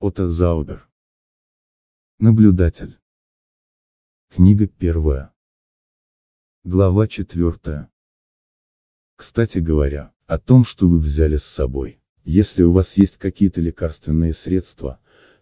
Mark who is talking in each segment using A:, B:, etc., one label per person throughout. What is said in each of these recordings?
A: Отто Заубер. Наблюдатель. Книга первая. Глава четвертая. Кстати говоря, о том, что вы взяли с собой. Если у вас есть какие-то лекарственные средства,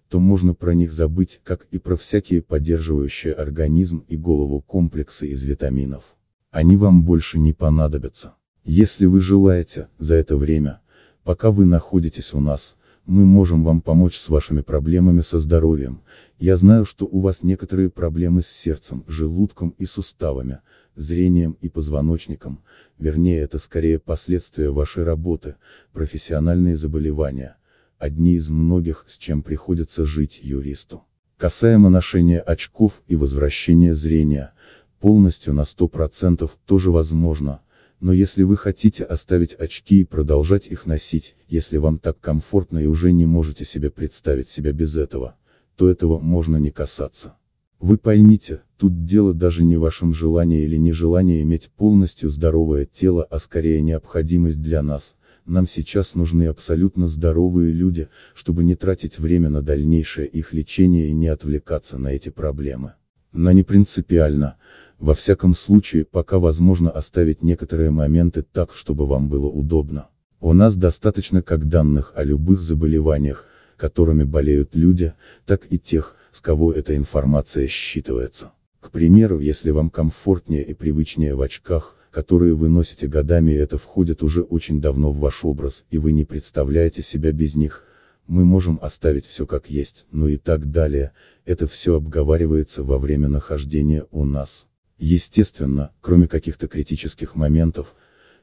A: то можно про них забыть, как и про всякие поддерживающие организм и голову комплексы из витаминов. Они вам больше не понадобятся. Если вы желаете, за это время, пока вы находитесь у нас, мы можем вам помочь с вашими проблемами со здоровьем. Я знаю, что у вас некоторые проблемы с сердцем, желудком и суставами, зрением и позвоночником, вернее это скорее последствия вашей работы, профессиональные заболевания, одни из многих, с чем приходится жить юристу. Касаемо ношения очков и возвращения зрения, полностью на 100% тоже возможно, но если вы хотите оставить очки и продолжать их носить, если вам так комфортно и уже не можете себе представить себя без этого, то этого можно не касаться. Вы поймите, тут дело даже не в вашем желании или нежелании иметь полностью здоровое тело, а скорее необходимость для нас. Нам сейчас нужны абсолютно здоровые люди, чтобы не тратить время на дальнейшее их лечение и не отвлекаться на эти проблемы. Но не принципиально, во всяком случае, пока возможно оставить некоторые моменты так, чтобы вам было удобно. У нас достаточно как данных о любых заболеваниях, которыми болеют люди, так и тех, с кого эта информация считывается. К примеру, если вам комфортнее и привычнее в очках, которые вы носите годами и это входит уже очень давно в ваш образ, и вы не представляете себя без них, мы можем оставить все как есть, ну и так далее, это все обговаривается во время нахождения у нас. Естественно, кроме каких-то критических моментов,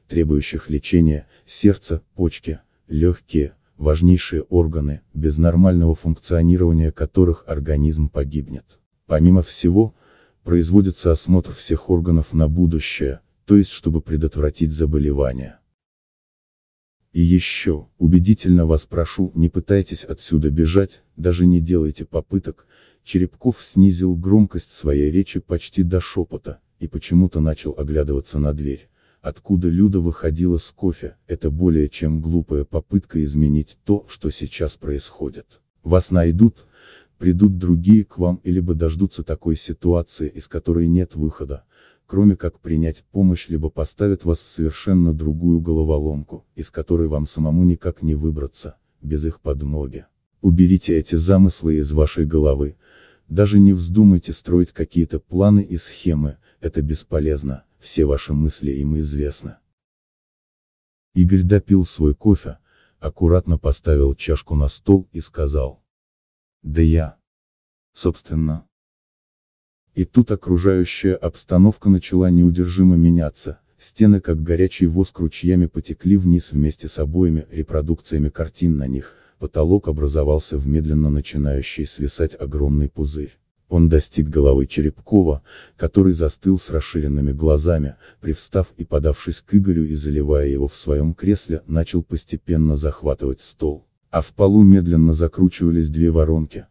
A: требующих лечения, сердце, почки, легкие, важнейшие органы, без нормального функционирования которых организм погибнет. Помимо всего, производится осмотр всех органов на будущее, то есть чтобы предотвратить заболевания. И еще, убедительно вас прошу, не пытайтесь отсюда бежать, даже не делайте попыток, Черепков снизил громкость своей речи почти до шепота, и почему-то начал оглядываться на дверь. Откуда Люда выходила с кофе, это более чем глупая попытка изменить то, что сейчас происходит. Вас найдут, придут другие к вам или бы дождутся такой ситуации, из которой нет выхода, кроме как принять помощь либо поставят вас в совершенно другую головоломку, из которой вам самому никак не выбраться, без их подмоги. Уберите эти замыслы из вашей головы, даже не вздумайте строить какие-то планы и схемы, это бесполезно, все ваши мысли им известны. Игорь допил свой кофе, аккуратно поставил чашку на стол и сказал. Да я. Собственно. И тут окружающая обстановка начала неудержимо меняться, стены как горячий воск ручьями потекли вниз вместе с обоими репродукциями картин на них, потолок образовался в медленно начинающий свисать огромный пузырь. Он достиг головы Черепкова, который застыл с расширенными глазами, привстав и подавшись к Игорю и заливая его в своем кресле, начал постепенно захватывать стол. А в полу медленно закручивались две воронки,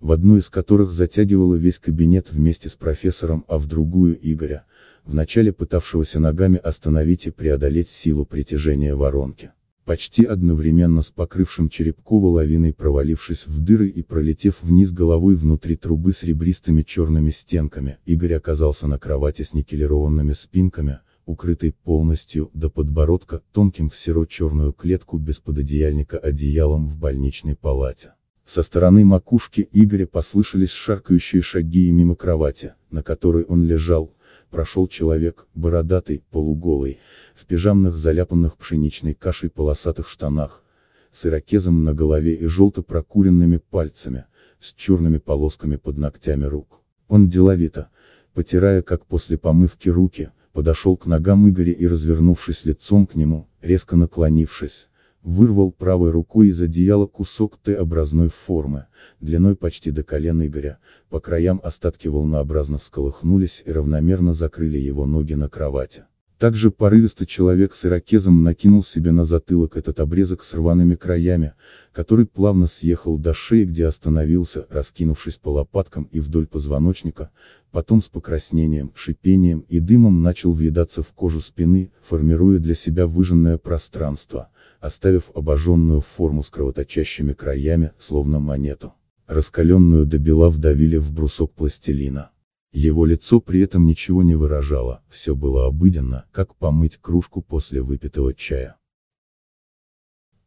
A: в одну из которых затягивало весь кабинет вместе с профессором, а в другую Игоря, вначале пытавшегося ногами остановить и преодолеть силу притяжения воронки почти одновременно с покрывшим Черепкова лавиной провалившись в дыры и пролетев вниз головой внутри трубы с ребристыми черными стенками, Игорь оказался на кровати с никелированными спинками, укрытой полностью, до подбородка, тонким в серо-черную клетку без пододеяльника одеялом в больничной палате. Со стороны макушки Игоря послышались шаркающие шаги и мимо кровати, на которой он лежал, прошел человек, бородатый, полуголый, в пижамных заляпанных пшеничной кашей полосатых штанах, с ирокезом на голове и желто прокуренными пальцами, с черными полосками под ногтями рук. Он деловито, потирая как после помывки руки, подошел к ногам Игоря и развернувшись лицом к нему, резко наклонившись, вырвал правой рукой из одеяла кусок Т-образной формы, длиной почти до колена Игоря, по краям остатки волнообразно всколыхнулись и равномерно закрыли его ноги на кровати. Также порывисто человек с ирокезом накинул себе на затылок этот обрезок с рваными краями, который плавно съехал до шеи, где остановился, раскинувшись по лопаткам и вдоль позвоночника, потом с покраснением, шипением и дымом начал въедаться в кожу спины, формируя для себя выжженное пространство, оставив обожженную форму с кровоточащими краями, словно монету. Раскаленную до бела вдавили в брусок пластилина. Его лицо при этом ничего не выражало, все было обыденно, как помыть кружку после выпитого чая.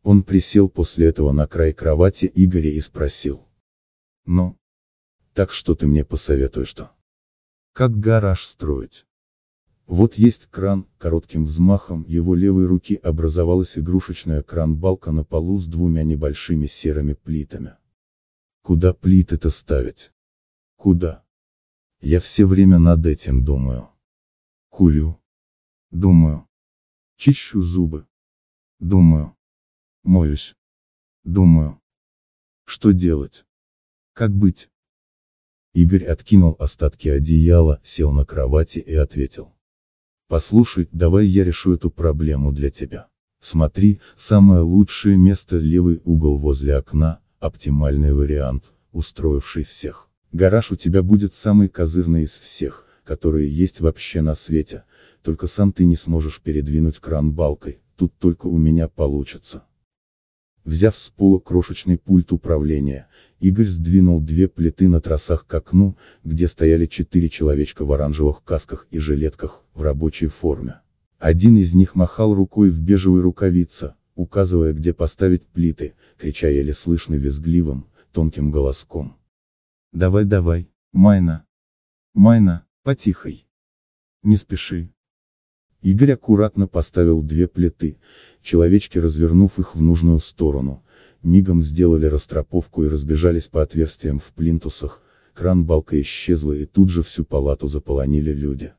A: Он присел после этого на край кровати Игоря и спросил. Ну? Так что ты мне посоветуешь-то? Как гараж строить? Вот есть кран, коротким взмахом его левой руки образовалась игрушечная кран-балка на полу с двумя небольшими серыми плитами. Куда плиты-то ставить? Куда? Я все время над этим думаю. Курю. Думаю. Чищу зубы. Думаю. Моюсь. Думаю. Что делать? Как быть? Игорь откинул остатки одеяла, сел на кровати и ответил. Послушай, давай я решу эту проблему для тебя. Смотри, самое лучшее место левый угол возле окна, оптимальный вариант, устроивший всех. Гараж у тебя будет самый козырный из всех, которые есть вообще на свете, только сам ты не сможешь передвинуть кран балкой, тут только у меня получится. Взяв с пола крошечный пульт управления, Игорь сдвинул две плиты на тросах к окну, где стояли четыре человечка в оранжевых касках и жилетках, в рабочей форме. Один из них махал рукой в бежевой рукавице, указывая где поставить плиты, крича еле слышно визгливым, тонким голоском. Давай, давай, Майна. Майна, потихой. Не спеши. Игорь аккуратно поставил две плиты, человечки развернув их в нужную сторону, мигом сделали растроповку и разбежались по отверстиям в плинтусах, кран-балка исчезла и тут же всю палату заполонили люди.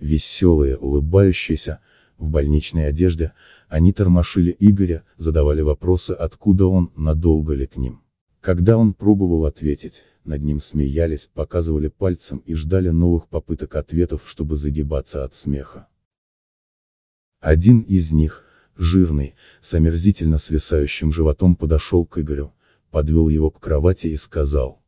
A: Веселые, улыбающиеся, в больничной одежде, они тормошили Игоря, задавали вопросы откуда он, надолго ли к ним. Когда он пробовал ответить, над ним смеялись, показывали пальцем и ждали новых попыток ответов, чтобы загибаться от смеха. Один из них, жирный, с омерзительно свисающим животом подошел к Игорю, подвел его к кровати и сказал.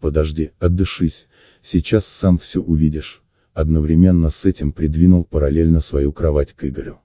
A: Подожди, отдышись, сейчас сам все увидишь, одновременно с этим придвинул параллельно свою кровать к Игорю.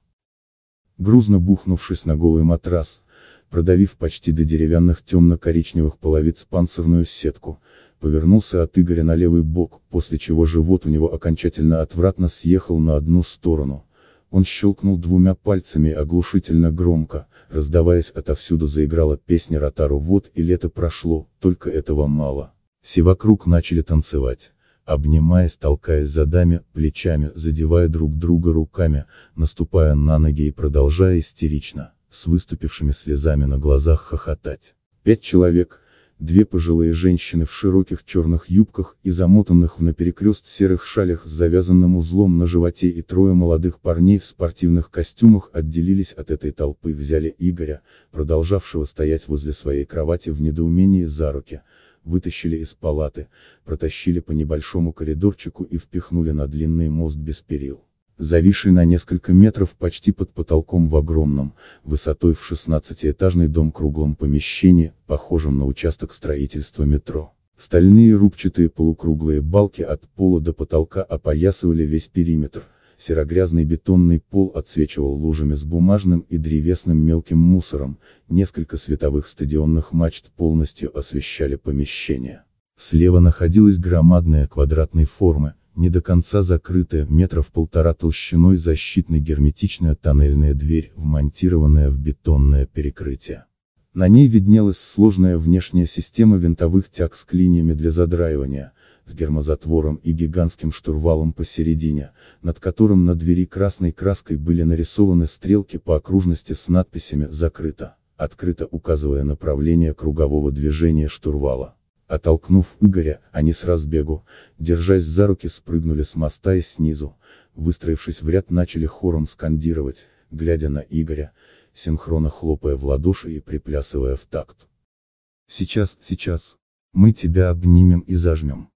A: Грузно бухнувшись на голый матрас, продавив почти до деревянных темно-коричневых половиц панцирную сетку, повернулся от Игоря на левый бок, после чего живот у него окончательно отвратно съехал на одну сторону. Он щелкнул двумя пальцами оглушительно громко, раздаваясь отовсюду заиграла песня Ротару «Вот и лето прошло, только этого мало». Все вокруг начали танцевать обнимаясь, толкаясь задами, плечами, задевая друг друга руками, наступая на ноги и продолжая истерично, с выступившими слезами на глазах хохотать. Пять человек, две пожилые женщины в широких черных юбках и замотанных в наперекрест серых шалях с завязанным узлом на животе и трое молодых парней в спортивных костюмах отделились от этой толпы взяли Игоря, продолжавшего стоять возле своей кровати в недоумении за руки, вытащили из палаты, протащили по небольшому коридорчику и впихнули на длинный мост без перил зависший на несколько метров почти под потолком в огромном, высотой в 16-этажный дом круглом помещении, похожем на участок строительства метро. Стальные рубчатые полукруглые балки от пола до потолка опоясывали весь периметр, серогрязный бетонный пол отсвечивал лужами с бумажным и древесным мелким мусором, несколько световых стадионных мачт полностью освещали помещение. Слева находилась громадная квадратной формы, не до конца закрытая, метров полтора толщиной защитной герметичная тоннельная дверь, вмонтированная в бетонное перекрытие. На ней виднелась сложная внешняя система винтовых тяг с клиньями для задраивания, с гермозатвором и гигантским штурвалом посередине, над которым на двери красной краской были нарисованы стрелки по окружности с надписями «Закрыто», открыто указывая направление кругового движения штурвала. Оттолкнув Игоря, они с разбегу, держась за руки спрыгнули с моста и снизу, выстроившись в ряд начали хором скандировать, глядя на Игоря, синхронно хлопая в ладоши и приплясывая в такт. «Сейчас, сейчас. Мы тебя обнимем и зажмем».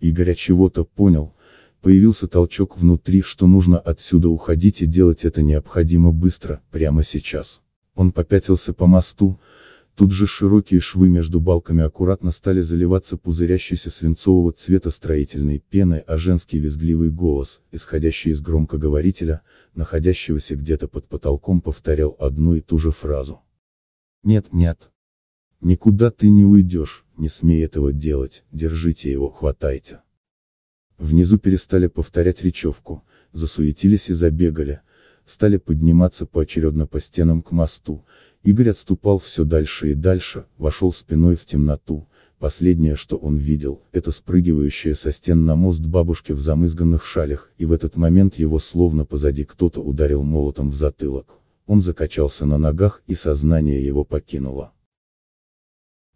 A: Игорь чего-то понял, Появился толчок внутри, что нужно отсюда уходить и делать это необходимо быстро, прямо сейчас. Он попятился по мосту, Тут же широкие швы между балками аккуратно стали заливаться пузырящейся свинцового цвета строительной пеной, а женский визгливый голос, исходящий из громкоговорителя, находящегося где-то под потолком, повторял одну и ту же фразу. «Нет, нет. Никуда ты не уйдешь, не смей этого делать, держите его, хватайте». Внизу перестали повторять речевку, засуетились и забегали, стали подниматься поочередно по стенам к мосту, Игорь отступал все дальше и дальше, вошел спиной в темноту, последнее что он видел, это спрыгивающая со стен на мост бабушки в замызганных шалях, и в этот момент его словно позади кто-то ударил молотом в затылок. Он закачался на ногах и сознание его покинуло.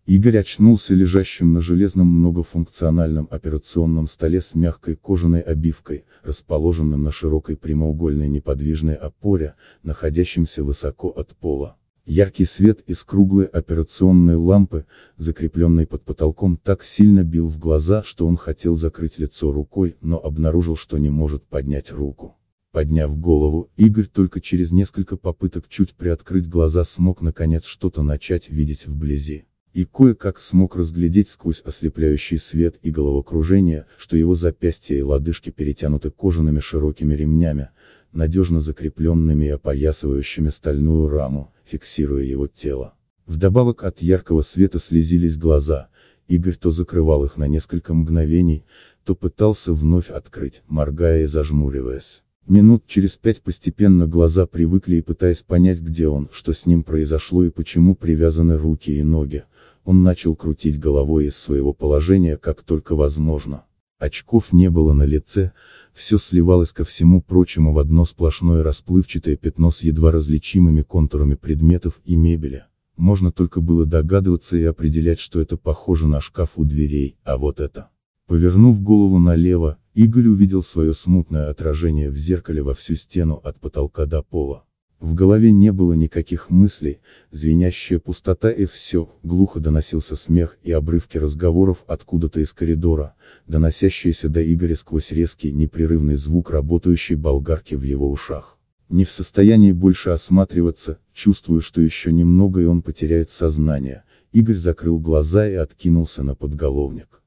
A: Игорь очнулся лежащим на железном многофункциональном операционном столе с мягкой кожаной обивкой, расположенным на широкой прямоугольной неподвижной опоре, находящемся высоко от пола. Яркий свет из круглой операционной лампы, закрепленной под потолком, так сильно бил в глаза, что он хотел закрыть лицо рукой, но обнаружил, что не может поднять руку. Подняв голову, Игорь только через несколько попыток чуть приоткрыть глаза смог наконец что-то начать видеть вблизи. И кое-как смог разглядеть сквозь ослепляющий свет и головокружение, что его запястья и лодыжки перетянуты кожаными широкими ремнями, надежно закрепленными и опоясывающими стальную раму, фиксируя его тело. Вдобавок от яркого света слезились глаза, Игорь то закрывал их на несколько мгновений, то пытался вновь открыть, моргая и зажмуриваясь. Минут через пять постепенно глаза привыкли и пытаясь понять где он, что с ним произошло и почему привязаны руки и ноги, он начал крутить головой из своего положения как только возможно. Очков не было на лице, все сливалось ко всему прочему в одно сплошное расплывчатое пятно с едва различимыми контурами предметов и мебели. Можно только было догадываться и определять, что это похоже на шкаф у дверей, а вот это. Повернув голову налево, Игорь увидел свое смутное отражение в зеркале во всю стену от потолка до пола. В голове не было никаких мыслей, звенящая пустота и все, глухо доносился смех и обрывки разговоров откуда-то из коридора, доносящиеся до Игоря сквозь резкий непрерывный звук работающей болгарки в его ушах. Не в состоянии больше осматриваться, чувствуя, что еще немного и он потеряет сознание, Игорь закрыл глаза и откинулся на подголовник.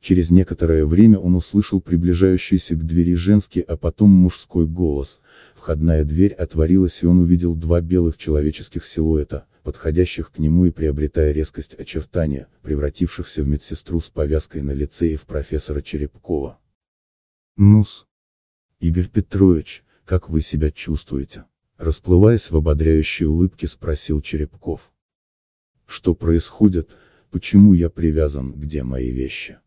A: Через некоторое время он услышал приближающийся к двери женский, а потом мужской голос. Входная дверь отворилась и он увидел два белых человеческих силуэта, подходящих к нему и приобретая резкость очертания, превратившихся в медсестру с повязкой на лице и в профессора Черепкова. Нус. Игорь Петрович, как вы себя чувствуете? Расплываясь в ободряющей улыбке спросил Черепков. Что происходит, почему я привязан, где мои вещи?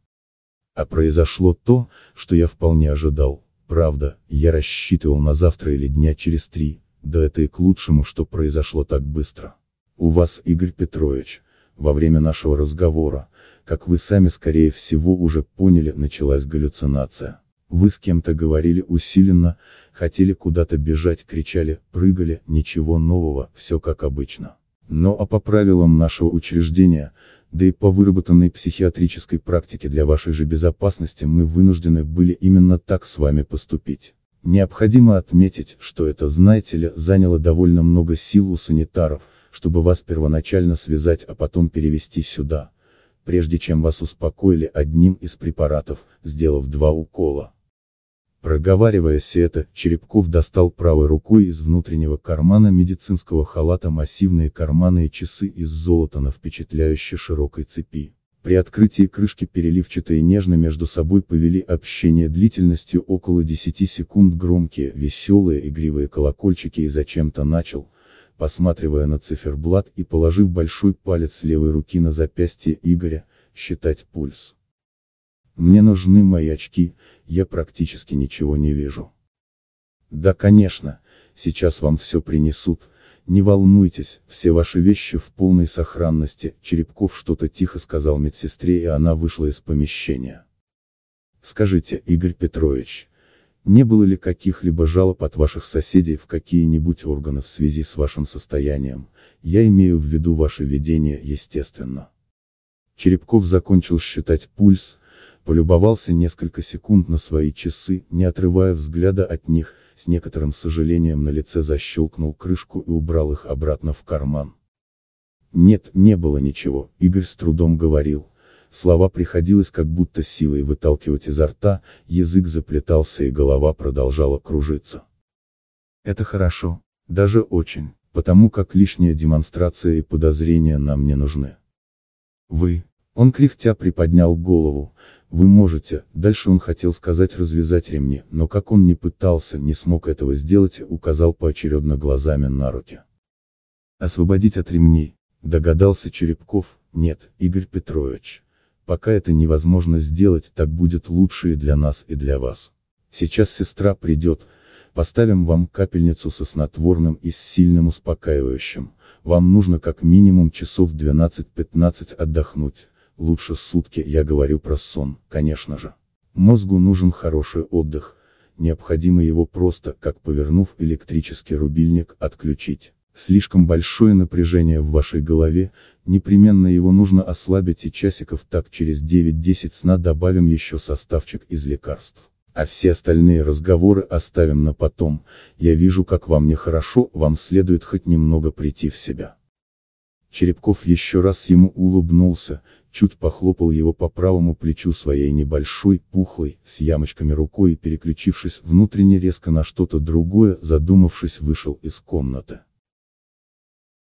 A: А произошло то, что я вполне ожидал. Правда, я рассчитывал на завтра или дня через три, да это и к лучшему, что произошло так быстро. У вас, Игорь Петрович, во время нашего разговора, как вы сами скорее всего уже поняли, началась галлюцинация. Вы с кем-то говорили усиленно, хотели куда-то бежать, кричали, прыгали, ничего нового, все как обычно. Но а по правилам нашего учреждения, да и по выработанной психиатрической практике для вашей же безопасности мы вынуждены были именно так с вами поступить. Необходимо отметить, что это, знаете ли, заняло довольно много сил у санитаров, чтобы вас первоначально связать, а потом перевести сюда, прежде чем вас успокоили одним из препаратов, сделав два укола. Проговаривая все это, Черепков достал правой рукой из внутреннего кармана медицинского халата массивные карманы и часы из золота на впечатляюще широкой цепи. При открытии крышки переливчатые нежно между собой повели общение длительностью около 10 секунд громкие, веселые, игривые колокольчики и зачем-то начал, посматривая на циферблат и положив большой палец левой руки на запястье Игоря, считать пульс. Мне нужны мои очки, я практически ничего не вижу. Да конечно, сейчас вам все принесут, не волнуйтесь, все ваши вещи в полной сохранности, Черепков что-то тихо сказал медсестре и она вышла из помещения. Скажите, Игорь Петрович, не было ли каких-либо жалоб от ваших соседей в какие-нибудь органы в связи с вашим состоянием, я имею в виду ваше ведение, естественно. Черепков закончил считать пульс, полюбовался несколько секунд на свои часы, не отрывая взгляда от них, с некоторым сожалением на лице защелкнул крышку и убрал их обратно в карман. Нет, не было ничего, Игорь с трудом говорил. Слова приходилось как будто силой выталкивать изо рта, язык заплетался и голова продолжала кружиться. Это хорошо, даже очень, потому как лишняя демонстрация и подозрения нам не нужны. Вы, он кряхтя приподнял голову, вы можете, дальше он хотел сказать развязать ремни, но как он не пытался, не смог этого сделать, указал поочередно глазами на руки. Освободить от ремней, догадался Черепков, нет, Игорь Петрович. Пока это невозможно сделать, так будет лучше и для нас, и для вас. Сейчас сестра придет, поставим вам капельницу со снотворным и с сильным успокаивающим. Вам нужно как минимум часов 12-15 отдохнуть, лучше сутки, я говорю про сон, конечно же. Мозгу нужен хороший отдых, необходимо его просто, как повернув электрический рубильник, отключить. Слишком большое напряжение в вашей голове, непременно его нужно ослабить и часиков так через 9-10 сна добавим еще составчик из лекарств. А все остальные разговоры оставим на потом, я вижу как вам нехорошо, вам следует хоть немного прийти в себя. Черепков еще раз ему улыбнулся, чуть похлопал его по правому плечу своей небольшой, пухлой, с ямочками рукой и переключившись внутренне резко на что-то другое, задумавшись вышел из комнаты.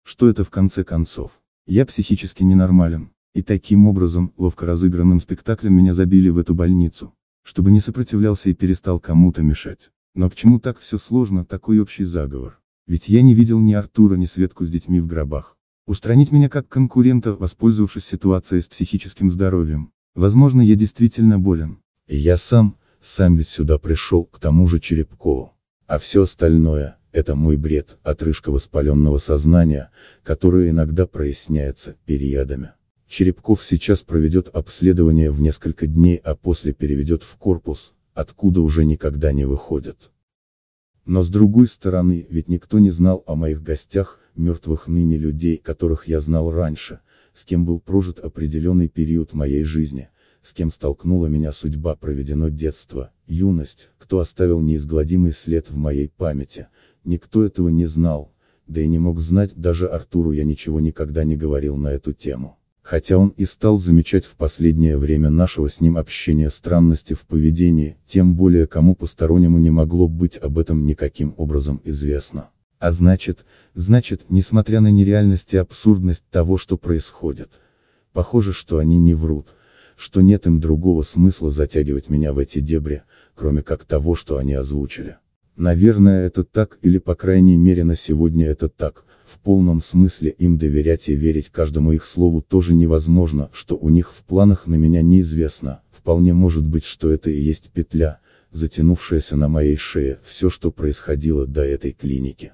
A: Что это в конце концов? Я психически ненормален. И таким образом, ловко разыгранным спектаклем меня забили в эту больницу. Чтобы не сопротивлялся и перестал кому-то мешать. Но к чему так все сложно, такой общий заговор? Ведь я не видел ни Артура, ни Светку с детьми в гробах. Устранить меня как конкурента, воспользовавшись ситуацией с психическим здоровьем. Возможно, я действительно болен. Я сам, сам ведь сюда пришел, к тому же Черепкову. А все остальное, это мой бред, отрыжка воспаленного сознания, которое иногда проясняется периодами. Черепков сейчас проведет обследование в несколько дней, а после переведет в корпус, откуда уже никогда не выходит. Но с другой стороны, ведь никто не знал о моих гостях, мертвых ныне людей, которых я знал раньше, с кем был прожит определенный период моей жизни, с кем столкнула меня судьба проведено детство, юность, кто оставил неизгладимый след в моей памяти, Никто этого не знал, да и не мог знать, даже Артуру я ничего никогда не говорил на эту тему. Хотя он и стал замечать в последнее время нашего с ним общения странности в поведении, тем более кому постороннему не могло быть об этом никаким образом известно. А значит, значит, несмотря на нереальность и абсурдность того, что происходит, похоже, что они не врут, что нет им другого смысла затягивать меня в эти дебри, кроме как того, что они озвучили. Наверное это так или по крайней мере на сегодня это так, в полном смысле им доверять и верить каждому их слову тоже невозможно, что у них в планах на меня неизвестно, вполне может быть что это и есть петля, затянувшаяся на моей шее, все что происходило до этой клиники.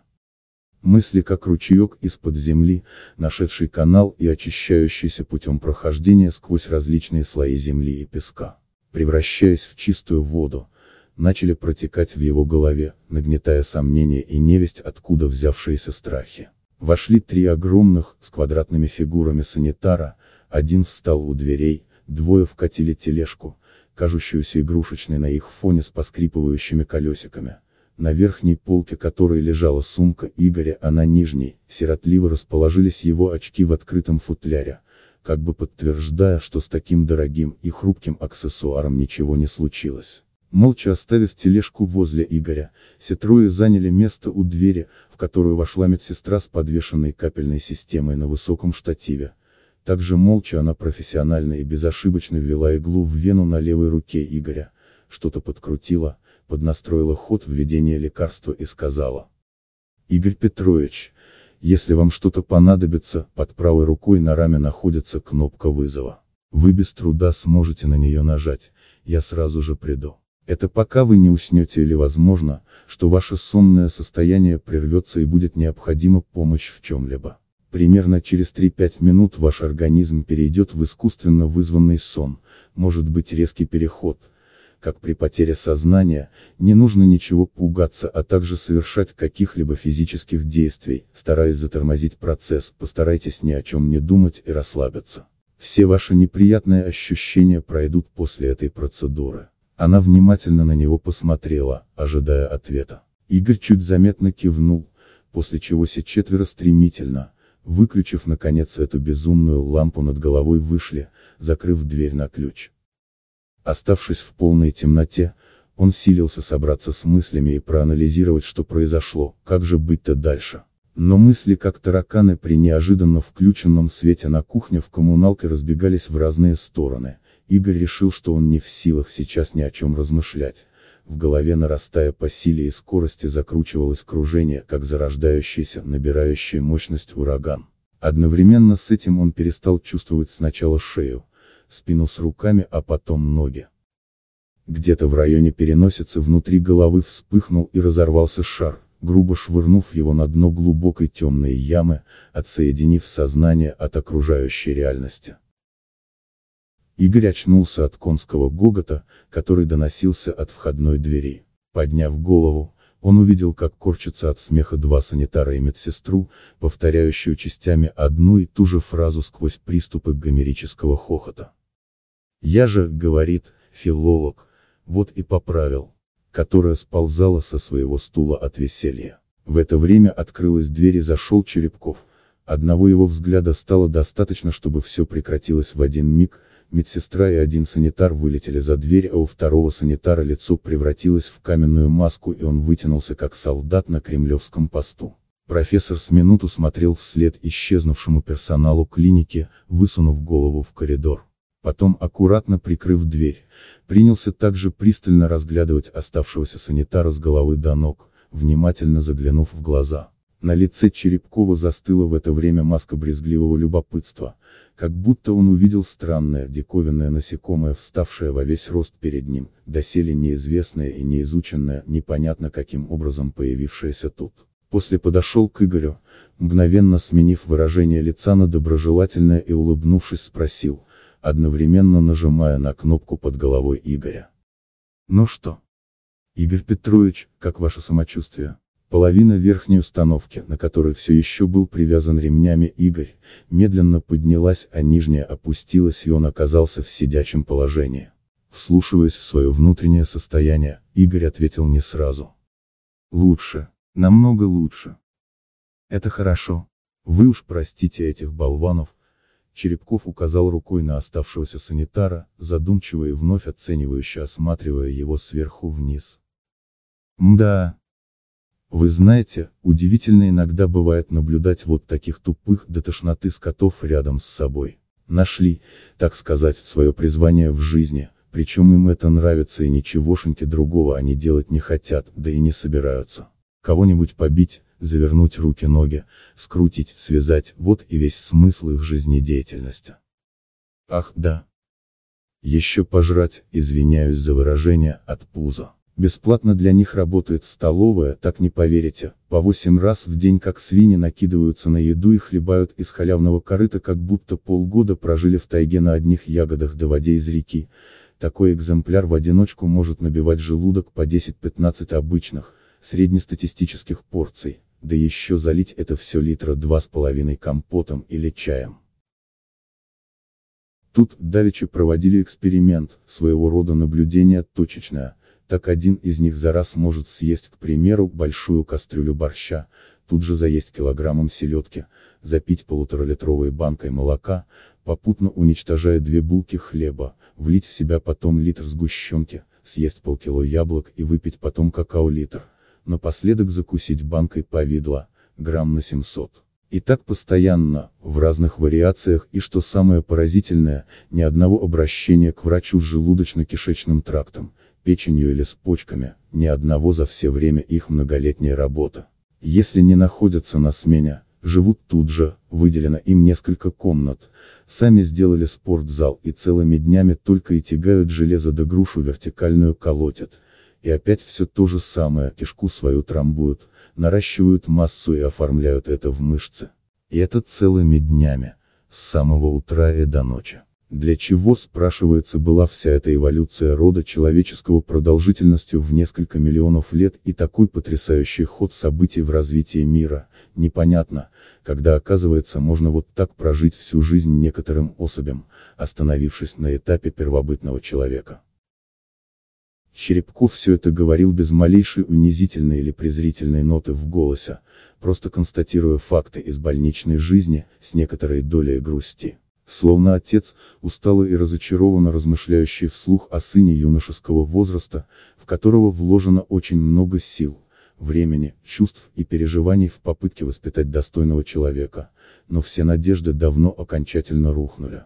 A: Мысли как ручеек из-под земли, нашедший канал и очищающийся путем прохождения сквозь различные слои земли и песка, превращаясь в чистую воду, начали протекать в его голове, нагнетая сомнения и невесть откуда взявшиеся страхи. Вошли три огромных, с квадратными фигурами санитара, один встал у дверей, двое вкатили тележку, кажущуюся игрушечной на их фоне с поскрипывающими колесиками. На верхней полке которой лежала сумка Игоря, а на нижней, сиротливо расположились его очки в открытом футляре, как бы подтверждая, что с таким дорогим и хрупким аксессуаром ничего не случилось. Молча оставив тележку возле Игоря, все трое заняли место у двери, в которую вошла медсестра с подвешенной капельной системой на высоком штативе. Также молча она профессионально и безошибочно ввела иглу в вену на левой руке Игоря, что-то подкрутила, поднастроила ход введения лекарства и сказала. Игорь Петрович, если вам что-то понадобится, под правой рукой на раме находится кнопка вызова. Вы без труда сможете на нее нажать, я сразу же приду. Это пока вы не уснете или возможно, что ваше сонное состояние прервется и будет необходима помощь в чем-либо. Примерно через 3-5 минут ваш организм перейдет в искусственно вызванный сон, может быть резкий переход. Как при потере сознания, не нужно ничего пугаться, а также совершать каких-либо физических действий, стараясь затормозить процесс, постарайтесь ни о чем не думать и расслабиться. Все ваши неприятные ощущения пройдут после этой процедуры. Она внимательно на него посмотрела, ожидая ответа. Игорь чуть заметно кивнул, после чего все четверо стремительно, выключив наконец эту безумную лампу над головой вышли, закрыв дверь на ключ. Оставшись в полной темноте, он силился собраться с мыслями и проанализировать, что произошло, как же быть-то дальше. Но мысли как тараканы при неожиданно включенном свете на кухне в коммуналке разбегались в разные стороны. Игорь решил, что он не в силах сейчас ни о чем размышлять. В голове нарастая по силе и скорости закручивалось кружение, как зарождающийся, набирающий мощность ураган. Одновременно с этим он перестал чувствовать сначала шею, спину с руками, а потом ноги. Где-то в районе переносицы внутри головы вспыхнул и разорвался шар, грубо швырнув его на дно глубокой темной ямы, отсоединив сознание от окружающей реальности. Игорь очнулся от конского гогота, который доносился от входной двери. Подняв голову, он увидел, как корчатся от смеха два санитара и медсестру, повторяющую частями одну и ту же фразу сквозь приступы гомерического хохота. «Я же, — говорит, филолог, вот и поправил, которая сползала со своего стула от веселья. В это время открылась дверь и зашел Черепков. Одного его взгляда стало достаточно, чтобы все прекратилось в один миг, медсестра и один санитар вылетели за дверь, а у второго санитара лицо превратилось в каменную маску и он вытянулся как солдат на кремлевском посту. Профессор с минуту смотрел вслед исчезнувшему персоналу клиники, высунув голову в коридор. Потом, аккуратно прикрыв дверь, принялся также пристально разглядывать оставшегося санитара с головы до ног, внимательно заглянув в глаза. На лице Черепкова застыла в это время маска брезгливого любопытства, как будто он увидел странное, диковинное насекомое, вставшее во весь рост перед ним, доселе неизвестное и неизученное, непонятно каким образом появившееся тут. После подошел к Игорю, мгновенно сменив выражение лица на доброжелательное и улыбнувшись спросил, одновременно нажимая на кнопку под головой Игоря. Ну что? Игорь Петрович, как ваше самочувствие? Половина верхней установки, на которой все еще был привязан ремнями Игорь, медленно поднялась, а нижняя опустилась и он оказался в сидячем положении. Вслушиваясь в свое внутреннее состояние, Игорь ответил не сразу. Лучше, намного лучше. Это хорошо. Вы уж простите этих болванов, Черепков указал рукой на оставшегося санитара, задумчиво и вновь оценивающе осматривая его сверху вниз. Мда. Вы знаете, удивительно иногда бывает наблюдать вот таких тупых до тошноты скотов рядом с собой. Нашли, так сказать, свое призвание в жизни, причем им это нравится и ничегошеньки другого они делать не хотят, да и не собираются. Кого-нибудь побить, завернуть руки-ноги, скрутить, связать, вот и весь смысл их жизнедеятельности. Ах, да. Еще пожрать, извиняюсь за выражение, от пуза. Бесплатно для них работает столовая, так не поверите, по восемь раз в день как свиньи накидываются на еду и хлебают из халявного корыта как будто полгода прожили в тайге на одних ягодах до воде из реки. Такой экземпляр в одиночку может набивать желудок по 10-15 обычных, среднестатистических порций да еще залить это все литра два с половиной компотом или чаем. Тут давеча проводили эксперимент, своего рода наблюдение точечное, так один из них за раз может съесть, к примеру, большую кастрюлю борща, тут же заесть килограммом селедки, запить полуторалитровой банкой молока, попутно уничтожая две булки хлеба, влить в себя потом литр сгущенки, съесть полкило яблок и выпить потом какао-литр напоследок закусить банкой повидла, грамм на 700. И так постоянно, в разных вариациях и что самое поразительное, ни одного обращения к врачу с желудочно-кишечным трактом, печенью или с почками, ни одного за все время их многолетней работы. Если не находятся на смене, живут тут же, выделено им несколько комнат, сами сделали спортзал и целыми днями только и тягают железо да грушу вертикальную колотят, и опять все то же самое, кишку свою трамбуют, наращивают массу и оформляют это в мышцы. И это целыми днями, с самого утра и до ночи. Для чего, спрашивается, была вся эта эволюция рода человеческого продолжительностью в несколько миллионов лет и такой потрясающий ход событий в развитии мира, непонятно, когда оказывается можно вот так прожить всю жизнь некоторым особям, остановившись на этапе первобытного человека. Черепков все это говорил без малейшей унизительной или презрительной ноты в голосе, просто констатируя факты из больничной жизни, с некоторой долей грусти. Словно отец, устало и разочарованно размышляющий вслух о сыне юношеского возраста, в которого вложено очень много сил, времени, чувств и переживаний в попытке воспитать достойного человека, но все надежды давно окончательно рухнули.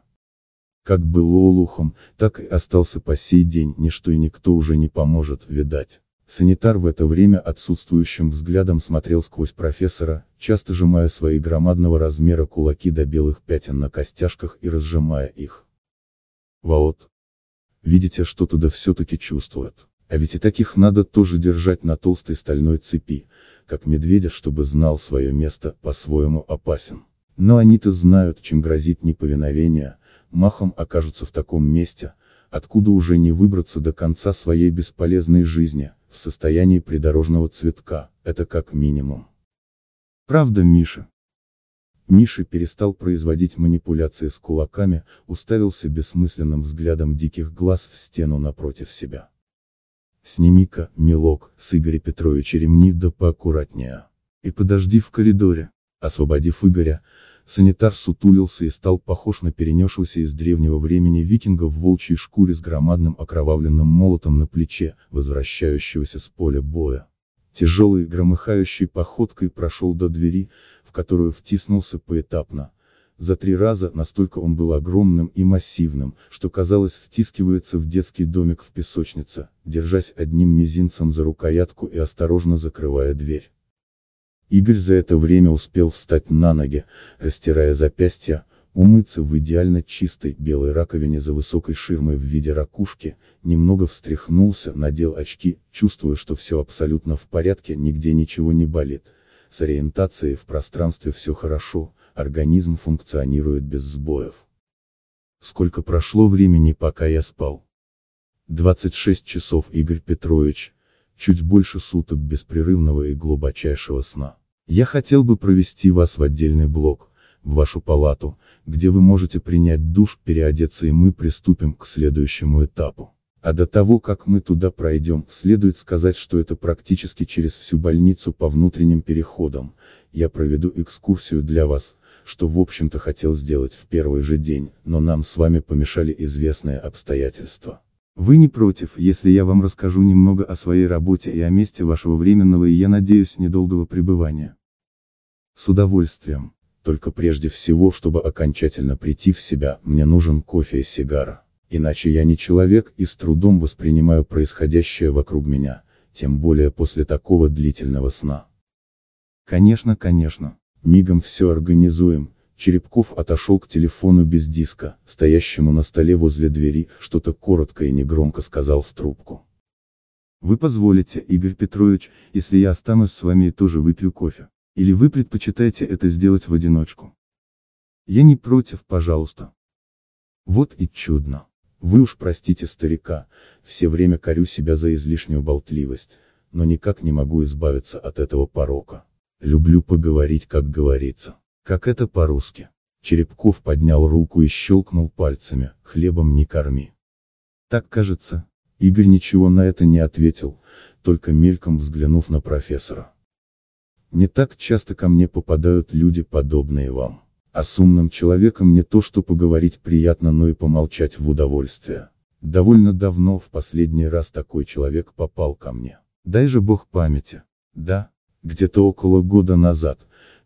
A: Как был олухом, так и остался по сей день, ничто и никто уже не поможет, видать. Санитар в это время отсутствующим взглядом смотрел сквозь профессора, часто сжимая свои громадного размера кулаки до белых пятен на костяшках и разжимая их. Вот. Видите, что туда все-таки чувствует. А ведь и таких надо тоже держать на толстой стальной цепи, как медведя, чтобы знал свое место, по-своему опасен. Но они-то знают, чем грозит неповиновение, махом окажутся в таком месте, откуда уже не выбраться до конца своей бесполезной жизни, в состоянии придорожного цветка, это как минимум. Правда, Миша? Миша перестал производить манипуляции с кулаками, уставился бессмысленным взглядом диких глаз в стену напротив себя. Сними-ка, милок, с Игоря Петровича ремни да поаккуратнее. И подожди в коридоре. Освободив Игоря, санитар сутулился и стал похож на перенесшегося из древнего времени викинга в волчьей шкуре с громадным окровавленным молотом на плече, возвращающегося с поля боя. Тяжелой громыхающей походкой прошел до двери, в которую втиснулся поэтапно. За три раза настолько он был огромным и массивным, что казалось втискивается в детский домик в песочнице, держась одним мизинцем за рукоятку и осторожно закрывая дверь. Игорь за это время успел встать на ноги, растирая запястья, умыться в идеально чистой белой раковине за высокой ширмой в виде ракушки, немного встряхнулся, надел очки, чувствуя, что все абсолютно в порядке, нигде ничего не болит. С ориентацией в пространстве все хорошо, организм функционирует без сбоев. Сколько прошло времени, пока я спал? 26 часов, Игорь Петрович, чуть больше суток беспрерывного и глубочайшего сна. Я хотел бы провести вас в отдельный блок, в вашу палату, где вы можете принять душ, переодеться и мы приступим к следующему этапу. А до того, как мы туда пройдем, следует сказать, что это практически через всю больницу по внутренним переходам, я проведу экскурсию для вас, что в общем-то хотел сделать в первый же день, но нам с вами помешали известные обстоятельства. Вы не против, если я вам расскажу немного о своей работе и о месте вашего временного и я надеюсь недолгого пребывания. С удовольствием. Только прежде всего, чтобы окончательно прийти в себя, мне нужен кофе и сигара. Иначе я не человек и с трудом воспринимаю происходящее вокруг меня, тем более после такого длительного сна. Конечно, конечно. Мигом все организуем, Черепков отошел к телефону без диска, стоящему на столе возле двери, что-то коротко и негромко сказал в трубку. Вы позволите, Игорь Петрович, если я останусь с вами и тоже выпью кофе? Или вы предпочитаете это сделать в одиночку? Я не против, пожалуйста. Вот и чудно. Вы уж простите старика, все время корю себя за излишнюю болтливость, но никак не могу избавиться от этого порока. Люблю поговорить, как говорится. Как это по-русски? Черепков поднял руку и щелкнул пальцами, хлебом не корми. Так кажется. Игорь ничего на это не ответил, только мельком взглянув на профессора. Не так часто ко мне попадают люди, подобные вам. А с умным человеком не то что поговорить приятно, но и помолчать в удовольствие. Довольно давно в последний раз такой человек попал ко мне. Дай же бог памяти. Да, где-то около года назад,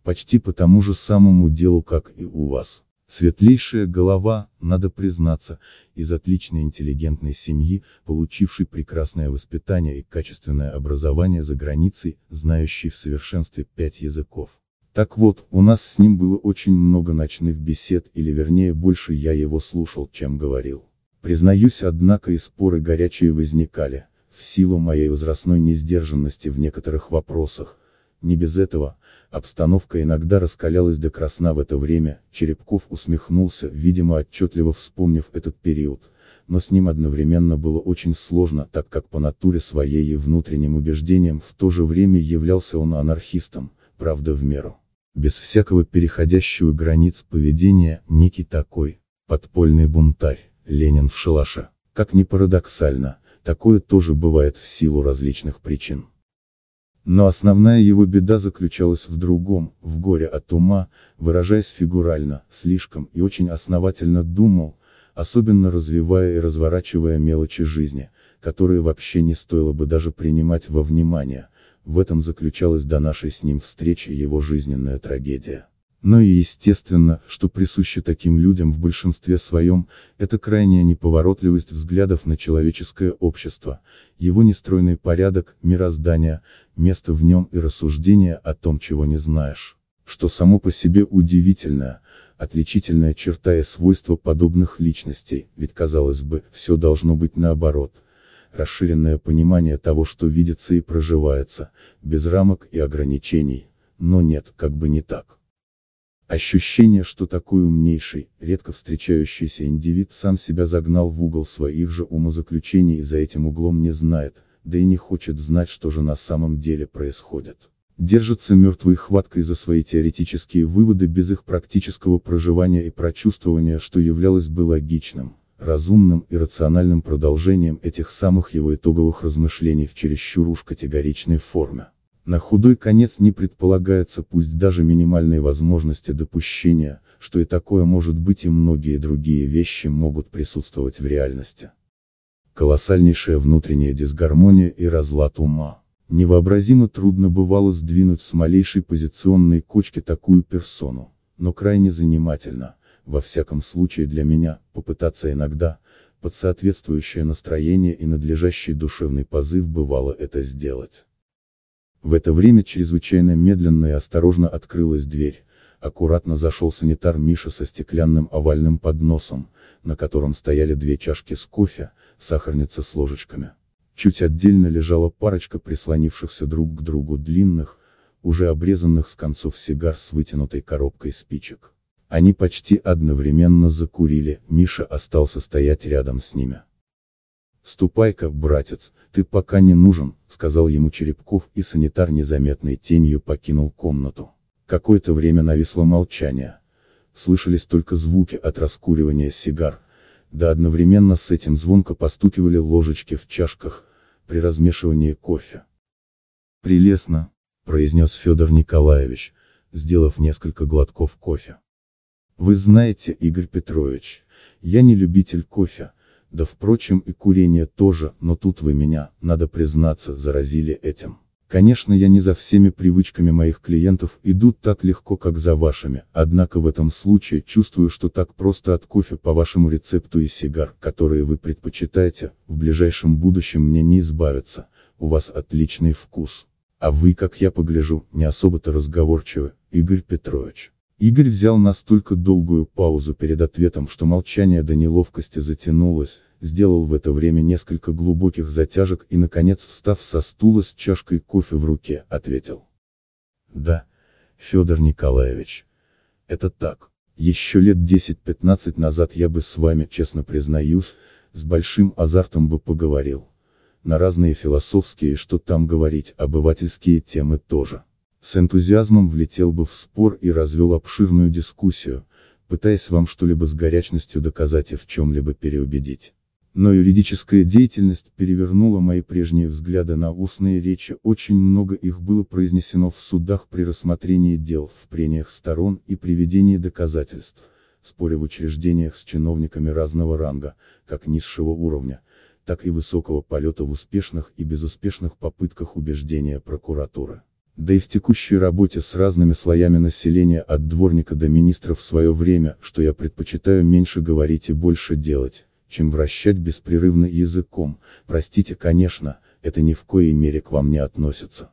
A: почти по тому же самому делу, как и у вас. Светлейшая голова, надо признаться, из отличной интеллигентной семьи, получившей прекрасное воспитание и качественное образование за границей, знающий в совершенстве пять языков. Так вот, у нас с ним было очень много ночных бесед, или вернее больше я его слушал, чем говорил. Признаюсь, однако и споры горячие возникали, в силу моей возрастной несдержанности в некоторых вопросах, Не без этого, обстановка иногда раскалялась до красна в это время, Черепков усмехнулся, видимо отчетливо вспомнив этот период, но с ним одновременно было очень сложно, так как по натуре своей и внутренним убеждениям в то же время являлся он анархистом, правда в меру. Без всякого переходящего границ поведения, некий такой, подпольный бунтарь, Ленин в шалаше. Как ни парадоксально, такое тоже бывает в силу различных причин. Но основная его беда заключалась в другом, в горе от ума, выражаясь фигурально, слишком и очень основательно думал, особенно развивая и разворачивая мелочи жизни, которые вообще не стоило бы даже принимать во внимание, в этом заключалась до нашей с ним встречи его жизненная трагедия. Но и естественно, что присуще таким людям в большинстве своем, это крайняя неповоротливость взглядов на человеческое общество, его нестройный порядок, мироздание, место в нем и рассуждение о том, чего не знаешь. Что само по себе удивительное, отличительная черта и свойство подобных личностей, ведь казалось бы, все должно быть наоборот. Расширенное понимание того, что видится и проживается, без рамок и ограничений, но нет, как бы не так. Ощущение, что такой умнейший, редко встречающийся индивид сам себя загнал в угол своих же умозаключений и за этим углом не знает, да и не хочет знать, что же на самом деле происходит держится мертвой хваткой за свои теоретические выводы без их практического проживания и прочувствования, что являлось бы логичным, разумным и рациональным продолжением этих самых его итоговых размышлений в чересчур уж категоричной форме. На худой конец не предполагается пусть даже минимальной возможности допущения, что и такое может быть и многие другие вещи могут присутствовать в реальности. Колоссальнейшая внутренняя дисгармония и разлад ума. Невообразимо трудно бывало сдвинуть с малейшей позиционной кочки такую персону, но крайне занимательно, во всяком случае для меня, попытаться иногда, под соответствующее настроение и надлежащий душевный позыв бывало это сделать. В это время чрезвычайно медленно и осторожно открылась дверь, аккуратно зашел санитар Миша со стеклянным овальным подносом, на котором стояли две чашки с кофе, сахарница с ложечками. Чуть отдельно лежала парочка прислонившихся друг к другу длинных, уже обрезанных с концов сигар с вытянутой коробкой спичек. Они почти одновременно закурили, Миша остался стоять рядом с ними. «Ступай-ка, братец, ты пока не нужен», — сказал ему Черепков, и санитар незаметной тенью покинул комнату. Какое-то время нависло молчание. Слышались только звуки от раскуривания сигар, да одновременно с этим звонко постукивали ложечки в чашках, при размешивании кофе. «Прелестно», — произнес Федор Николаевич, сделав несколько глотков кофе. «Вы знаете, Игорь Петрович, я не любитель кофе, да впрочем и курение тоже, но тут вы меня, надо признаться, заразили этим». Конечно я не за всеми привычками моих клиентов иду так легко как за вашими, однако в этом случае чувствую что так просто от кофе по вашему рецепту и сигар, которые вы предпочитаете, в ближайшем будущем мне не избавиться, у вас отличный вкус. А вы, как я погляжу, не особо-то разговорчивы, Игорь Петрович. Игорь взял настолько долгую паузу перед ответом, что молчание до неловкости затянулось, сделал в это время несколько глубоких затяжек и наконец встав со стула с чашкой кофе в руке, ответил. Да, Федор Николаевич. Это так. Еще лет 10-15 назад я бы с вами, честно признаюсь, с большим азартом бы поговорил. На разные философские, что там говорить, обывательские темы тоже. С энтузиазмом влетел бы в спор и развел обширную дискуссию, пытаясь вам что-либо с горячностью доказать и в чем-либо переубедить. Но юридическая деятельность перевернула мои прежние взгляды на устные речи, очень много их было произнесено в судах при рассмотрении дел, в прениях сторон и приведении доказательств, споря в учреждениях с чиновниками разного ранга, как низшего уровня, так и высокого полета в успешных и безуспешных попытках убеждения прокуратуры. Да и в текущей работе с разными слоями населения от дворника до министра в свое время, что я предпочитаю меньше говорить и больше делать чем вращать беспрерывно языком, простите конечно, это ни в коей мере к вам не относится.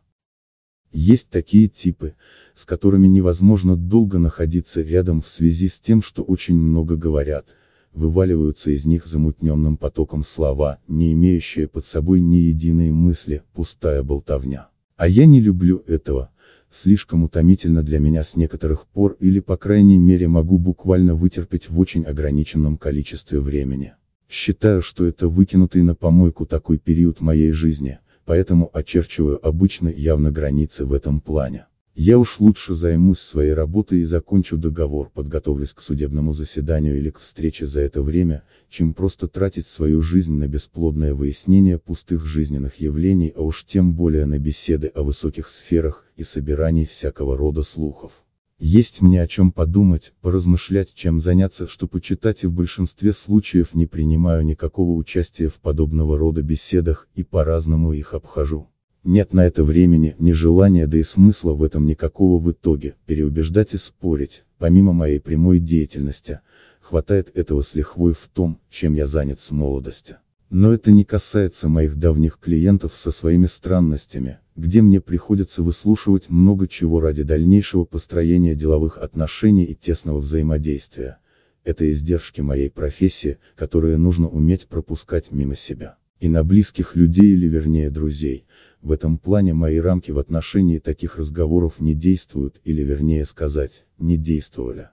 A: Есть такие типы, с которыми невозможно долго находиться рядом в связи с тем, что очень много говорят, вываливаются из них замутненным потоком слова, не имеющие под собой ни единой мысли, пустая болтовня. А я не люблю этого, слишком утомительно для меня с некоторых пор или по крайней мере могу буквально вытерпеть в очень ограниченном количестве времени. Считаю, что это выкинутый на помойку такой период моей жизни, поэтому очерчиваю обычно явно границы в этом плане. Я уж лучше займусь своей работой и закончу договор, подготовлюсь к судебному заседанию или к встрече за это время, чем просто тратить свою жизнь на бесплодное выяснение пустых жизненных явлений, а уж тем более на беседы о высоких сферах и собирании всякого рода слухов. Есть мне о чем подумать, поразмышлять, чем заняться, что почитать и в большинстве случаев не принимаю никакого участия в подобного рода беседах и по-разному их обхожу. Нет на это времени, ни желания, да и смысла в этом никакого в итоге, переубеждать и спорить, помимо моей прямой деятельности, хватает этого с лихвой в том, чем я занят с молодости. Но это не касается моих давних клиентов со своими странностями, где мне приходится выслушивать много чего ради дальнейшего построения деловых отношений и тесного взаимодействия. Это издержки моей профессии, которые нужно уметь пропускать мимо себя. И на близких людей или вернее друзей, в этом плане мои рамки в отношении таких разговоров не действуют, или вернее сказать, не действовали.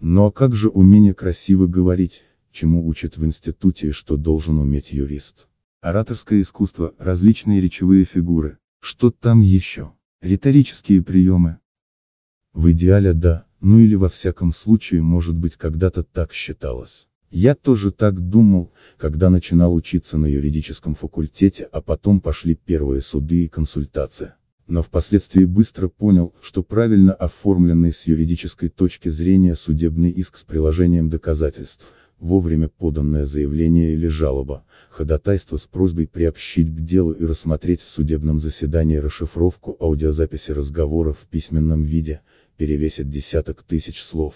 A: Ну а как же умение красиво говорить, чему учат в институте и что должен уметь юрист? Ораторское искусство, различные речевые фигуры, что там еще? Риторические приемы. В идеале да, ну или во всяком случае может быть когда-то так считалось. Я тоже так думал, когда начинал учиться на юридическом факультете, а потом пошли первые суды и консультации. Но впоследствии быстро понял, что правильно оформленный с юридической точки зрения судебный иск с приложением доказательств, вовремя поданное заявление или жалоба, ходатайство с просьбой приобщить к делу и рассмотреть в судебном заседании расшифровку аудиозаписи разговора в письменном виде, перевесит десяток тысяч слов.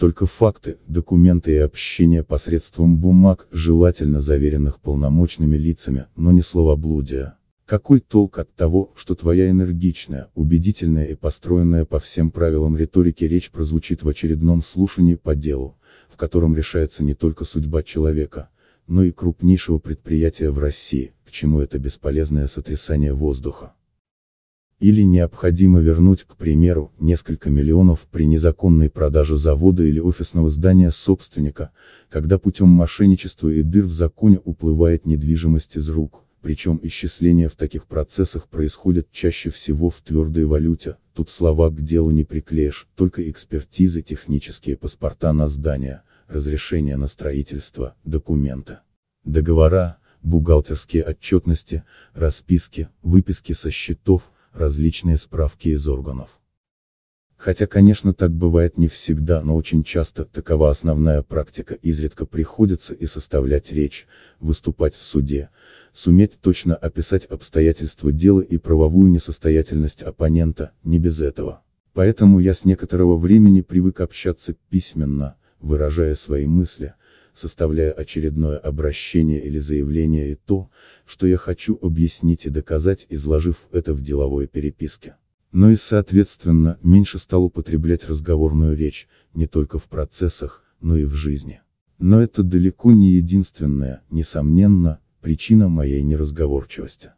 A: Только факты, документы и общение посредством бумаг, желательно заверенных полномочными лицами, но не словоблудия. Какой толк от того, что твоя энергичная, убедительная и построенная по всем правилам риторики речь прозвучит в очередном слушании по делу, в котором решается не только судьба человека, но и крупнейшего предприятия в России, к чему это бесполезное сотрясание воздуха. Или необходимо вернуть, к примеру, несколько миллионов при незаконной продаже завода или офисного здания собственника, когда путем мошенничества и дыр в законе уплывает недвижимость из рук, причем исчисление в таких процессах происходит чаще всего в твердой валюте, тут слова к делу не приклеишь, только экспертизы, технические паспорта на здания, разрешения на строительство, документы. Договора, бухгалтерские отчетности, расписки, выписки со счетов, различные справки из органов. Хотя, конечно, так бывает не всегда, но очень часто такова основная практика, изредка приходится и составлять речь, выступать в суде, суметь точно описать обстоятельства дела и правовую несостоятельность оппонента, не без этого. Поэтому я с некоторого времени привык общаться письменно, выражая свои мысли, составляя очередное обращение или заявление и то, что я хочу объяснить и доказать, изложив это в деловой переписке. Но и соответственно, меньше стал употреблять разговорную речь, не только в процессах, но и в жизни. Но это далеко не единственная, несомненно, причина моей неразговорчивости.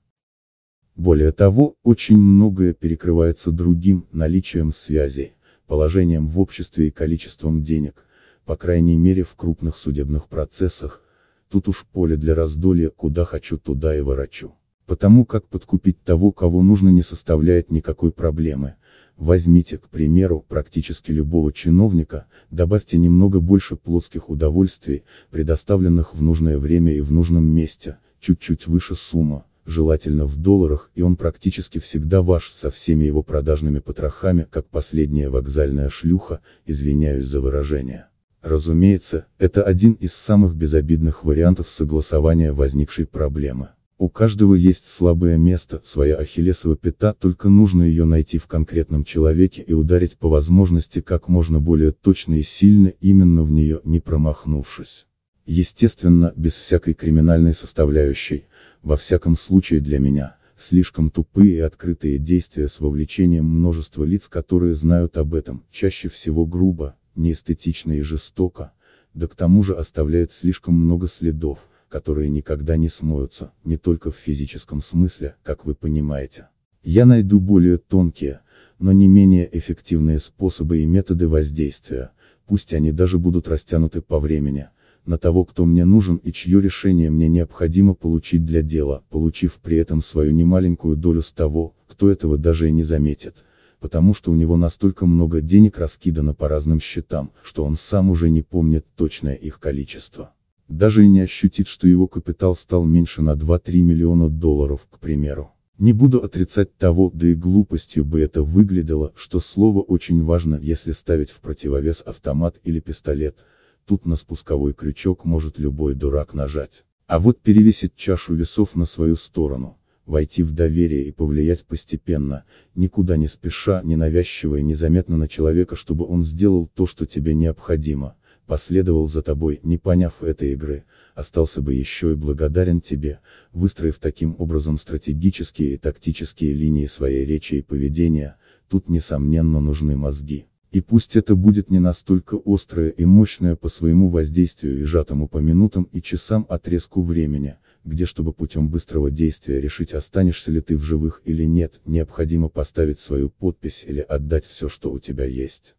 A: Более того, очень многое перекрывается другим, наличием связей, положением в обществе и количеством денег, по крайней мере в крупных судебных процессах, тут уж поле для раздолья, куда хочу туда и ворочу. Потому как подкупить того, кого нужно не составляет никакой проблемы. Возьмите, к примеру, практически любого чиновника, добавьте немного больше плотских удовольствий, предоставленных в нужное время и в нужном месте, чуть-чуть выше сумма, желательно в долларах, и он практически всегда ваш, со всеми его продажными потрохами, как последняя вокзальная шлюха, извиняюсь за выражение. Разумеется, это один из самых безобидных вариантов согласования возникшей проблемы. У каждого есть слабое место, своя ахиллесова пята, только нужно ее найти в конкретном человеке и ударить по возможности как можно более точно и сильно именно в нее, не промахнувшись. Естественно, без всякой криминальной составляющей, во всяком случае для меня, слишком тупые и открытые действия с вовлечением множества лиц, которые знают об этом, чаще всего грубо, неэстетично и жестоко, да к тому же оставляет слишком много следов, которые никогда не смоются, не только в физическом смысле, как вы понимаете. Я найду более тонкие, но не менее эффективные способы и методы воздействия, пусть они даже будут растянуты по времени, на того, кто мне нужен и чье решение мне необходимо получить для дела, получив при этом свою немаленькую долю с того, кто этого даже и не заметит, потому что у него настолько много денег раскидано по разным счетам, что он сам уже не помнит точное их количество. Даже и не ощутит, что его капитал стал меньше на 2-3 миллиона долларов, к примеру. Не буду отрицать того, да и глупостью бы это выглядело, что слово очень важно, если ставить в противовес автомат или пистолет, тут на спусковой крючок может любой дурак нажать. А вот перевесить чашу весов на свою сторону, войти в доверие и повлиять постепенно, никуда не спеша, ненавязчиво и незаметно на человека, чтобы он сделал то, что тебе необходимо, последовал за тобой, не поняв этой игры, остался бы еще и благодарен тебе, выстроив таким образом стратегические и тактические линии своей речи и поведения, тут несомненно нужны мозги. И пусть это будет не настолько острое и мощное по своему воздействию и сжатому по минутам и часам отрезку времени, где чтобы путем быстрого действия решить останешься ли ты в живых или нет, необходимо поставить свою подпись или отдать все что у тебя есть.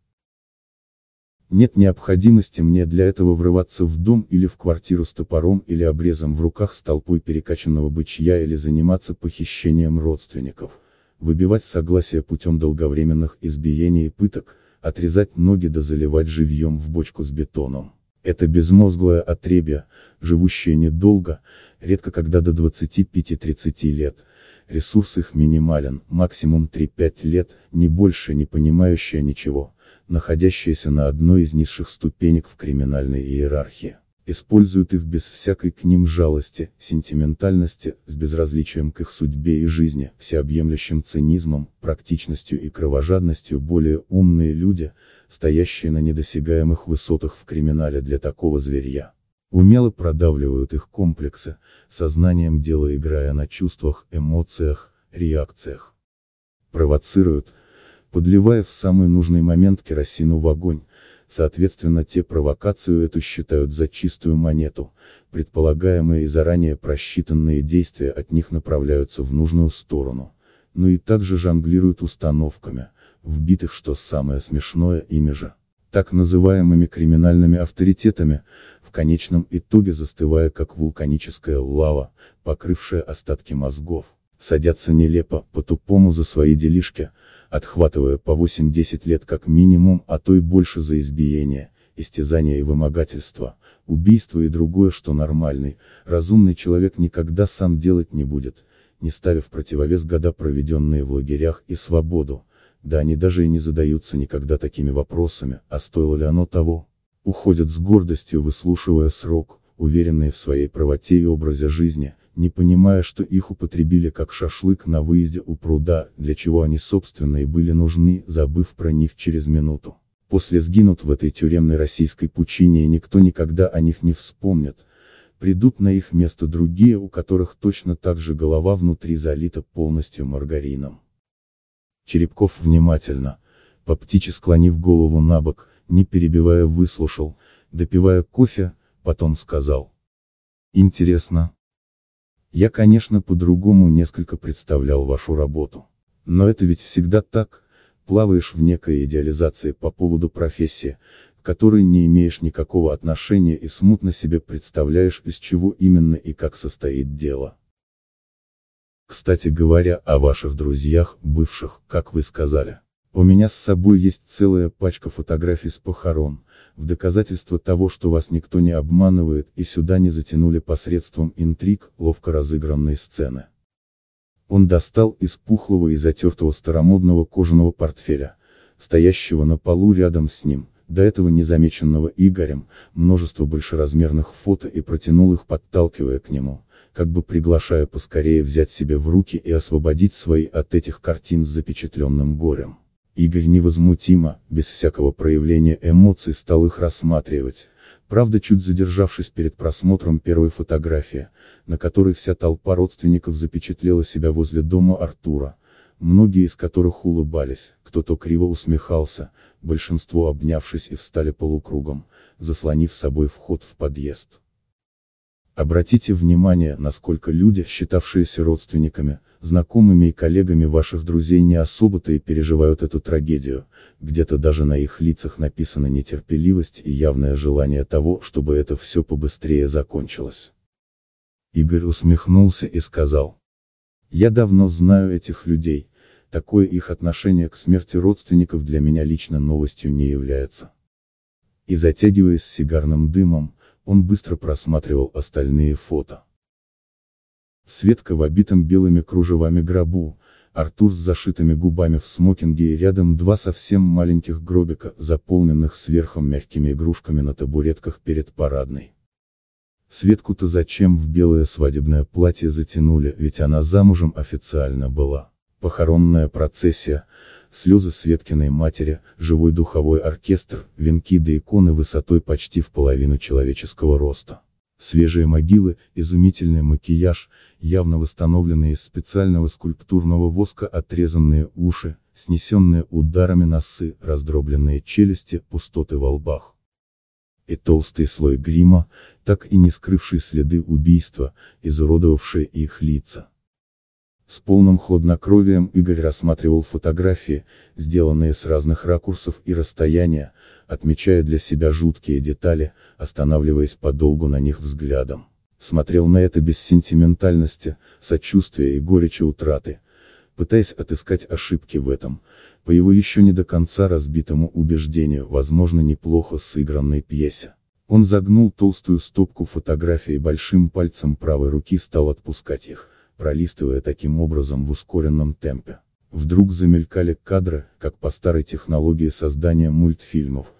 A: Нет необходимости мне для этого врываться в дом или в квартиру с топором или обрезом в руках с толпой перекачанного бычья или заниматься похищением родственников, выбивать согласие путем долговременных избиений и пыток, отрезать ноги да заливать живьем в бочку с бетоном. Это безмозглое отребье, живущее недолго, редко когда до 25-30 лет, ресурс их минимален, максимум 3-5 лет, не больше не понимающее ничего, находящееся на одной из низших ступенек в криминальной иерархии используют их без всякой к ним жалости, сентиментальности, с безразличием к их судьбе и жизни, всеобъемлющим цинизмом, практичностью и кровожадностью более умные люди, стоящие на недосягаемых высотах в криминале для такого зверья. Умело продавливают их комплексы, сознанием дела играя на чувствах, эмоциях, реакциях. Провоцируют, подливая в самый нужный момент керосину в огонь, Соответственно те провокацию эту считают за чистую монету, предполагаемые и заранее просчитанные действия от них направляются в нужную сторону. Но и также жонглируют установками, вбитых что самое смешное ими же, так называемыми криминальными авторитетами, в конечном итоге застывая как вулканическая лава, покрывшая остатки мозгов, садятся нелепо, по-тупому за свои делишки, отхватывая по 8-10 лет как минимум, а то и больше за избиение, истязание и вымогательство, убийство и другое, что нормальный, разумный человек никогда сам делать не будет, не ставя в противовес года проведенные в лагерях и свободу, да они даже и не задаются никогда такими вопросами, а стоило ли оно того, уходят с гордостью выслушивая срок, уверенные в своей правоте и образе жизни, не понимая, что их употребили как шашлык на выезде у пруда, для чего они собственно и были нужны, забыв про них через минуту. После сгинут в этой тюремной российской пучине и никто никогда о них не вспомнит. Придут на их место другие, у которых точно так же голова внутри залита полностью маргарином. Черепков внимательно, по птичьи склонив голову на бок, не перебивая выслушал, допивая кофе, потом сказал. Интересно, я, конечно, по-другому несколько представлял вашу работу. Но это ведь всегда так, плаваешь в некой идеализации по поводу профессии, к которой не имеешь никакого отношения и смутно себе представляешь, из чего именно и как состоит дело. Кстати говоря, о ваших друзьях, бывших, как вы сказали. У меня с собой есть целая пачка фотографий с похорон, в доказательство того, что вас никто не обманывает и сюда не затянули посредством интриг, ловко разыгранной сцены. Он достал из пухлого и затертого старомодного кожаного портфеля, стоящего на полу рядом с ним, до этого незамеченного Игорем, множество большеразмерных фото и протянул их подталкивая к нему, как бы приглашая поскорее взять себя в руки и освободить свои от этих картин с запечатленным горем. Игорь невозмутимо, без всякого проявления эмоций стал их рассматривать, правда чуть задержавшись перед просмотром первой фотографии, на которой вся толпа родственников запечатлела себя возле дома Артура, многие из которых улыбались, кто-то криво усмехался, большинство обнявшись и встали полукругом, заслонив собой вход в подъезд. Обратите внимание, насколько люди, считавшиеся родственниками, знакомыми и коллегами ваших друзей не особо-то и переживают эту трагедию, где-то даже на их лицах написана нетерпеливость и явное желание того, чтобы это все побыстрее закончилось. Игорь усмехнулся и сказал. Я давно знаю этих людей, такое их отношение к смерти родственников для меня лично новостью не является. И затягиваясь сигарным дымом, он быстро просматривал остальные фото. Светка в обитом белыми кружевами гробу, Артур с зашитыми губами в смокинге и рядом два совсем маленьких гробика, заполненных сверху мягкими игрушками на табуретках перед парадной. Светку-то зачем в белое свадебное платье затянули, ведь она замужем официально была. Похоронная процессия, слезы Светкиной матери, живой духовой оркестр, венки до иконы высотой почти в половину человеческого роста. Свежие могилы, изумительный макияж, явно восстановленные из специального скульптурного воска отрезанные уши, снесенные ударами носы, раздробленные челюсти, пустоты во лбах. И толстый слой грима, так и не скрывший следы убийства, изуродовавшие их лица. С полным хладнокровием Игорь рассматривал фотографии, сделанные с разных ракурсов и расстояния, отмечая для себя жуткие детали, останавливаясь подолгу на них взглядом. Смотрел на это без сентиментальности, сочувствия и горечи утраты, пытаясь отыскать ошибки в этом, по его еще не до конца разбитому убеждению, возможно неплохо сыгранной пьесе. Он загнул толстую стопку фотографий большим пальцем правой руки стал отпускать их пролистывая таким образом в ускоренном темпе. Вдруг замелькали кадры, как по старой технологии создания мультфильмов,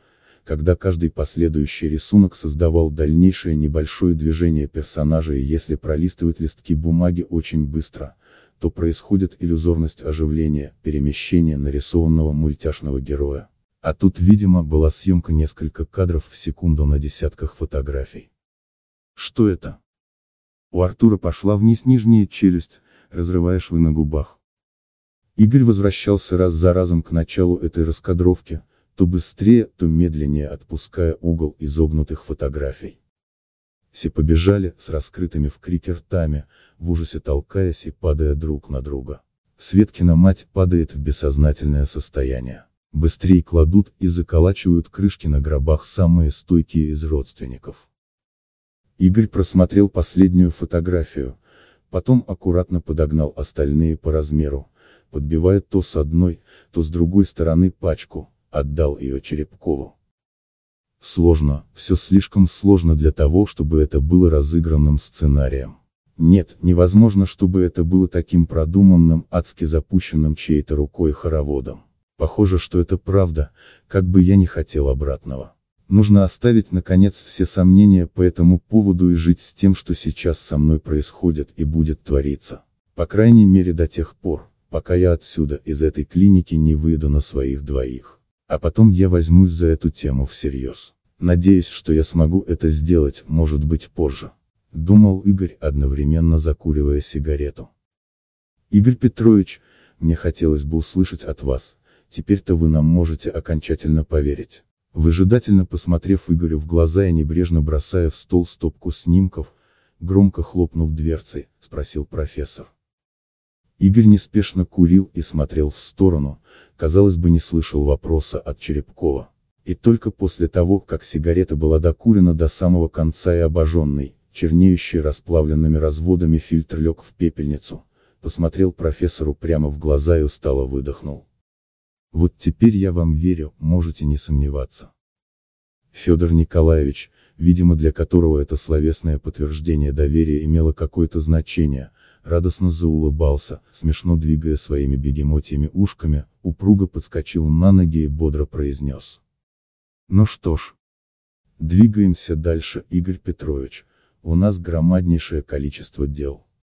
A: когда каждый последующий рисунок создавал дальнейшее небольшое движение персонажа и если пролистывать листки бумаги очень быстро, то происходит иллюзорность оживления, перемещения нарисованного мультяшного героя. А тут видимо была съемка несколько кадров в секунду на десятках фотографий. Что это? У Артура пошла вниз нижняя челюсть, разрывая швы на губах. Игорь возвращался раз за разом к началу этой раскадровки, то быстрее, то медленнее отпуская угол изогнутых фотографий. Все побежали, с раскрытыми в крике ртами, в ужасе толкаясь и падая друг на друга. Светкина мать падает в бессознательное состояние. Быстрее кладут и заколачивают крышки на гробах самые стойкие из родственников. Игорь просмотрел последнюю фотографию, потом аккуратно подогнал остальные по размеру, подбивая то с одной, то с другой стороны пачку, отдал ее Черепкову. Сложно, все слишком сложно для того, чтобы это было разыгранным сценарием. Нет, невозможно, чтобы это было таким продуманным, адски запущенным чьей-то рукой хороводом. Похоже, что это правда, как бы я не хотел обратного. Нужно оставить наконец все сомнения по этому поводу и жить с тем, что сейчас со мной происходит и будет твориться. По крайней мере до тех пор, пока я отсюда, из этой клиники не выйду на своих двоих. А потом я возьмусь за эту тему всерьез. Надеюсь, что я смогу это сделать, может быть позже. Думал Игорь, одновременно закуривая сигарету. Игорь Петрович, мне хотелось бы услышать от вас, теперь-то вы нам можете окончательно поверить. Выжидательно посмотрев Игорю в глаза и небрежно бросая в стол стопку снимков, громко хлопнув дверцей, спросил профессор. Игорь неспешно курил и смотрел в сторону, казалось бы не слышал вопроса от Черепкова. И только после того, как сигарета была докурена до самого конца и обожженный, чернеющий расплавленными разводами фильтр лег в пепельницу, посмотрел профессору прямо в глаза и устало выдохнул. Вот теперь я вам верю, можете не сомневаться. Федор Николаевич, видимо для которого это словесное подтверждение доверия имело какое-то значение, радостно заулыбался, смешно двигая своими бегемотьями ушками, упруго подскочил на ноги и бодро произнес. Ну что ж. Двигаемся дальше, Игорь Петрович, у нас громаднейшее количество дел.